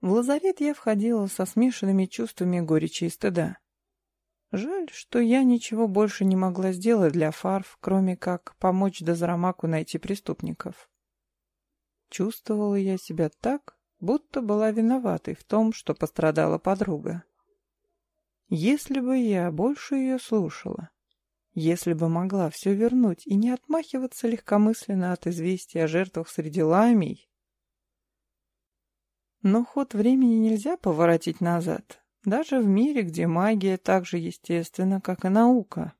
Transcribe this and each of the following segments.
В лазарет я входила со смешанными чувствами горечи и стыда. Жаль, что я ничего больше не могла сделать для Фарф, кроме как помочь Дозрамаку найти преступников. Чувствовала я себя так, будто была виноватой в том, что пострадала подруга. Если бы я больше ее слушала, если бы могла все вернуть и не отмахиваться легкомысленно от известий о жертвах среди ламий, но ход времени нельзя поворотить назад, даже в мире, где магия так же естественна, как и наука.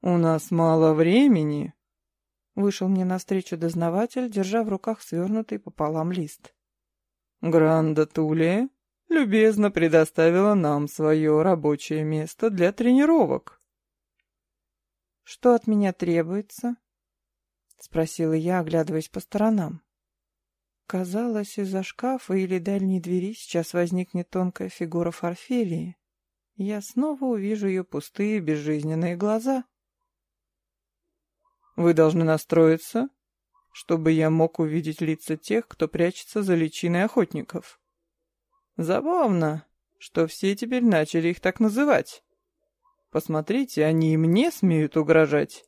«У нас мало времени», — вышел мне навстречу дознаватель, держа в руках свернутый пополам лист. «Гранда Тулия любезно предоставила нам свое рабочее место для тренировок». «Что от меня требуется?» — спросила я, оглядываясь по сторонам. Казалось, из-за шкафа или дальней двери сейчас возникнет тонкая фигура Форфелии. Я снова увижу ее пустые, безжизненные глаза. «Вы должны настроиться, чтобы я мог увидеть лица тех, кто прячется за личиной охотников. Забавно, что все теперь начали их так называть. Посмотрите, они и мне смеют угрожать».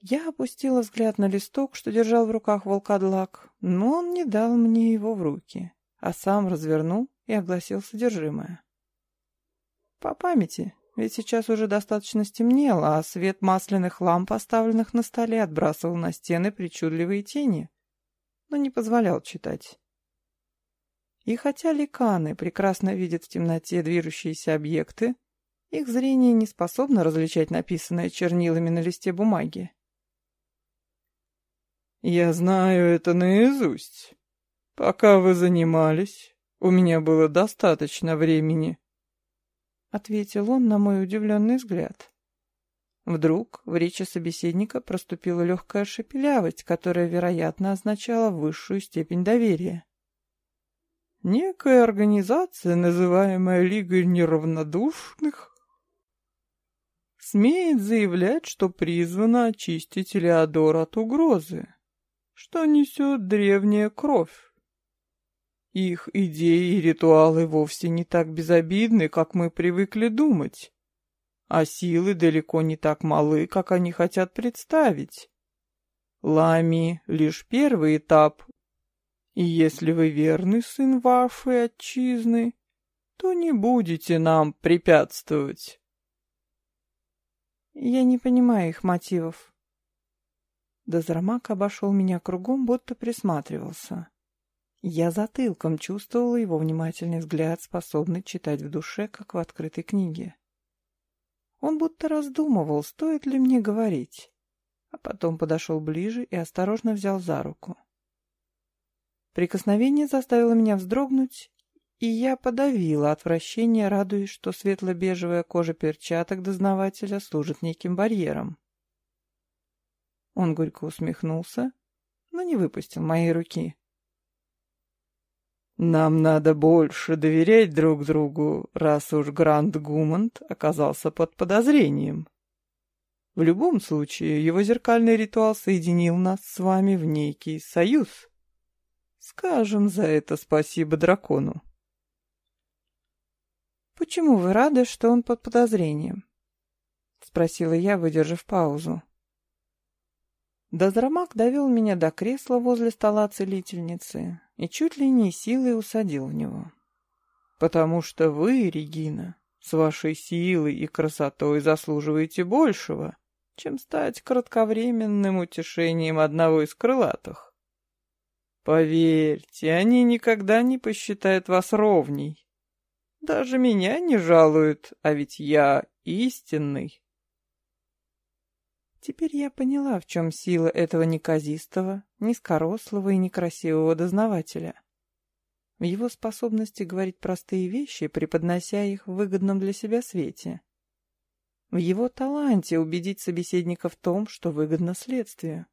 Я опустила взгляд на листок, что держал в руках волкодлак, но он не дал мне его в руки, а сам развернул и огласил содержимое. По памяти, ведь сейчас уже достаточно стемнело, а свет масляных ламп, поставленных на столе, отбрасывал на стены причудливые тени, но не позволял читать. И хотя ликаны прекрасно видят в темноте движущиеся объекты, их зрение не способно различать написанное чернилами на листе бумаги. «Я знаю это наизусть. Пока вы занимались, у меня было достаточно времени», — ответил он на мой удивленный взгляд. Вдруг в речи собеседника проступила легкая шепелявость, которая, вероятно, означала высшую степень доверия. Некая организация, называемая Лигой неравнодушных, смеет заявлять, что призвана очистить Леодор от угрозы что несет древняя кровь. Их идеи и ритуалы вовсе не так безобидны, как мы привыкли думать, а силы далеко не так малы, как они хотят представить. Лами — лишь первый этап, и если вы верный сын вашей отчизны, то не будете нам препятствовать. Я не понимаю их мотивов. Дозрамак обошел меня кругом, будто присматривался. Я затылком чувствовала его внимательный взгляд, способный читать в душе, как в открытой книге. Он будто раздумывал, стоит ли мне говорить, а потом подошел ближе и осторожно взял за руку. Прикосновение заставило меня вздрогнуть, и я подавила отвращение, радуясь, что светло-бежевая кожа перчаток дознавателя служит неким барьером. Он горько усмехнулся, но не выпустил моей руки. «Нам надо больше доверять друг другу, раз уж Гранд Гумант оказался под подозрением. В любом случае, его зеркальный ритуал соединил нас с вами в некий союз. Скажем за это спасибо дракону». «Почему вы рады, что он под подозрением?» — спросила я, выдержав паузу. Дозрамак довел меня до кресла возле стола целительницы и чуть ли не силой усадил в него. «Потому что вы, Регина, с вашей силой и красотой заслуживаете большего, чем стать кратковременным утешением одного из крылатых. Поверьте, они никогда не посчитают вас ровней. Даже меня не жалуют, а ведь я истинный. Теперь я поняла, в чем сила этого неказистого, низкорослого и некрасивого дознавателя. В его способности говорить простые вещи, преподнося их в выгодном для себя свете. В его таланте убедить собеседника в том, что выгодно следствию.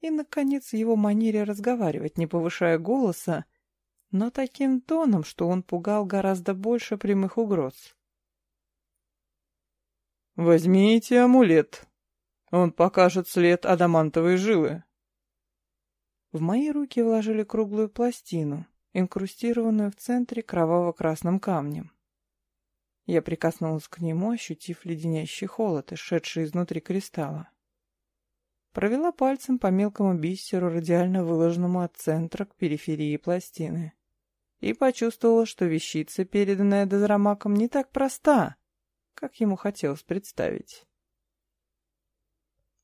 И, наконец, в его манере разговаривать, не повышая голоса, но таким тоном, что он пугал гораздо больше прямых угроз. «Возьмите амулет», он покажет след адамантовой жилы. В мои руки вложили круглую пластину, инкрустированную в центре кроваво-красным камнем. Я прикоснулась к нему, ощутив леденящий холод, исшедший изнутри кристалла. Провела пальцем по мелкому бисеру, радиально выложенному от центра к периферии пластины. И почувствовала, что вещица, переданная Дозрамаком, не так проста, как ему хотелось представить.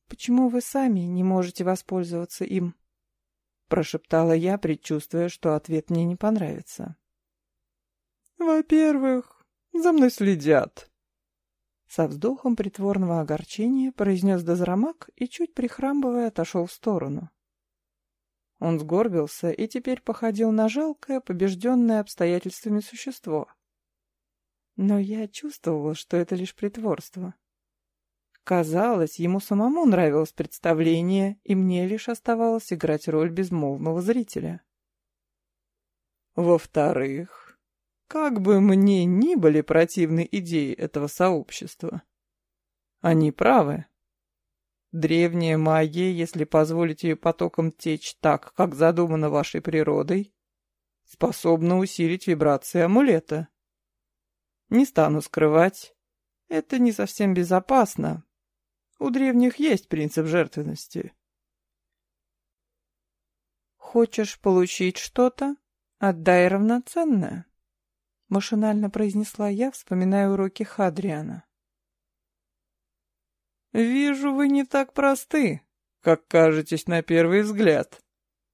«Почему вы сами не можете воспользоваться им?» Прошептала я, предчувствуя, что ответ мне не понравится. «Во-первых, за мной следят», со вздохом притворного огорчения произнес Дозрамак и, чуть прихрамывая, отошел в сторону. Он сгорбился и теперь походил на жалкое, побежденное обстоятельствами существо. Но я чувствовала, что это лишь притворство. Казалось, ему самому нравилось представление, и мне лишь оставалось играть роль безмолвного зрителя. Во-вторых, как бы мне ни были противны идеи этого сообщества. Они правы. Древняя магия, если позволить ее потокам течь так, как задумано вашей природой, способна усилить вибрации амулета. Не стану скрывать, это не совсем безопасно. У древних есть принцип жертвенности. Хочешь получить что-то? Отдай равноценное. Машинально произнесла я, вспоминая уроки Хадриана. «Вижу, вы не так просты, как кажетесь на первый взгляд»,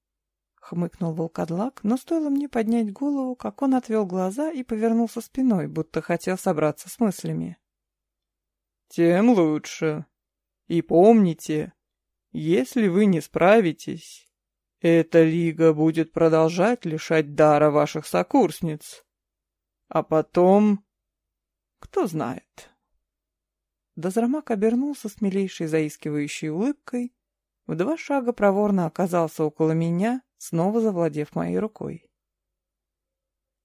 — хмыкнул волкодлак, но стоило мне поднять голову, как он отвел глаза и повернулся спиной, будто хотел собраться с мыслями. «Тем лучше. И помните, если вы не справитесь, эта лига будет продолжать лишать дара ваших сокурсниц. А потом... Кто знает. Дозрамак обернулся с милейшей заискивающей улыбкой, в два шага проворно оказался около меня, снова завладев моей рукой.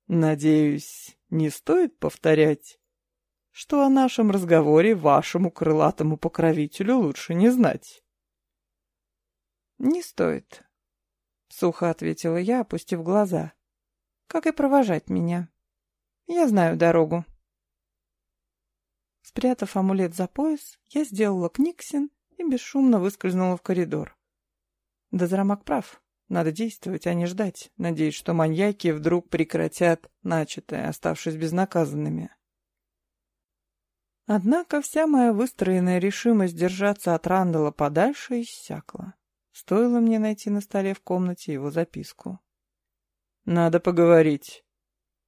«Надеюсь, не стоит повторять, что о нашем разговоре вашему крылатому покровителю лучше не знать?» «Не стоит», — сухо ответила я, опустив глаза. «Как и провожать меня». Я знаю дорогу. Спрятав амулет за пояс, я сделала книгсин и бесшумно выскользнула в коридор. Дозрамак прав. Надо действовать, а не ждать, надеясь, что маньяки вдруг прекратят начатое, оставшись безнаказанными. Однако вся моя выстроенная решимость держаться от Рандала подальше иссякла. Стоило мне найти на столе в комнате его записку. «Надо поговорить»,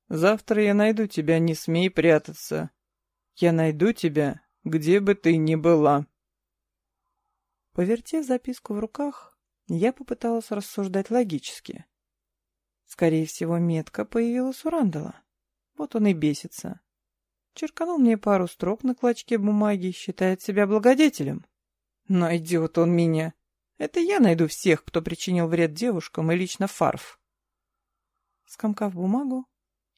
Завтра я найду тебя, не смей прятаться. Я найду тебя, где бы ты ни была. Повертев записку в руках, я попыталась рассуждать логически. Скорее всего, метка появилась у Рандала. Вот он и бесится. Черканул мне пару строк на клочке бумаги, считает себя благодетелем. Найдет он меня. Это я найду всех, кто причинил вред девушкам и лично Фарф. Скомкав бумагу,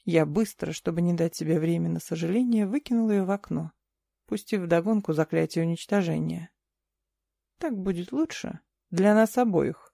я быстро, чтобы не дать себе время на сожаление, выкинула ее в окно, пустив вдогонку заклятие уничтожения. Так будет лучше для нас обоих.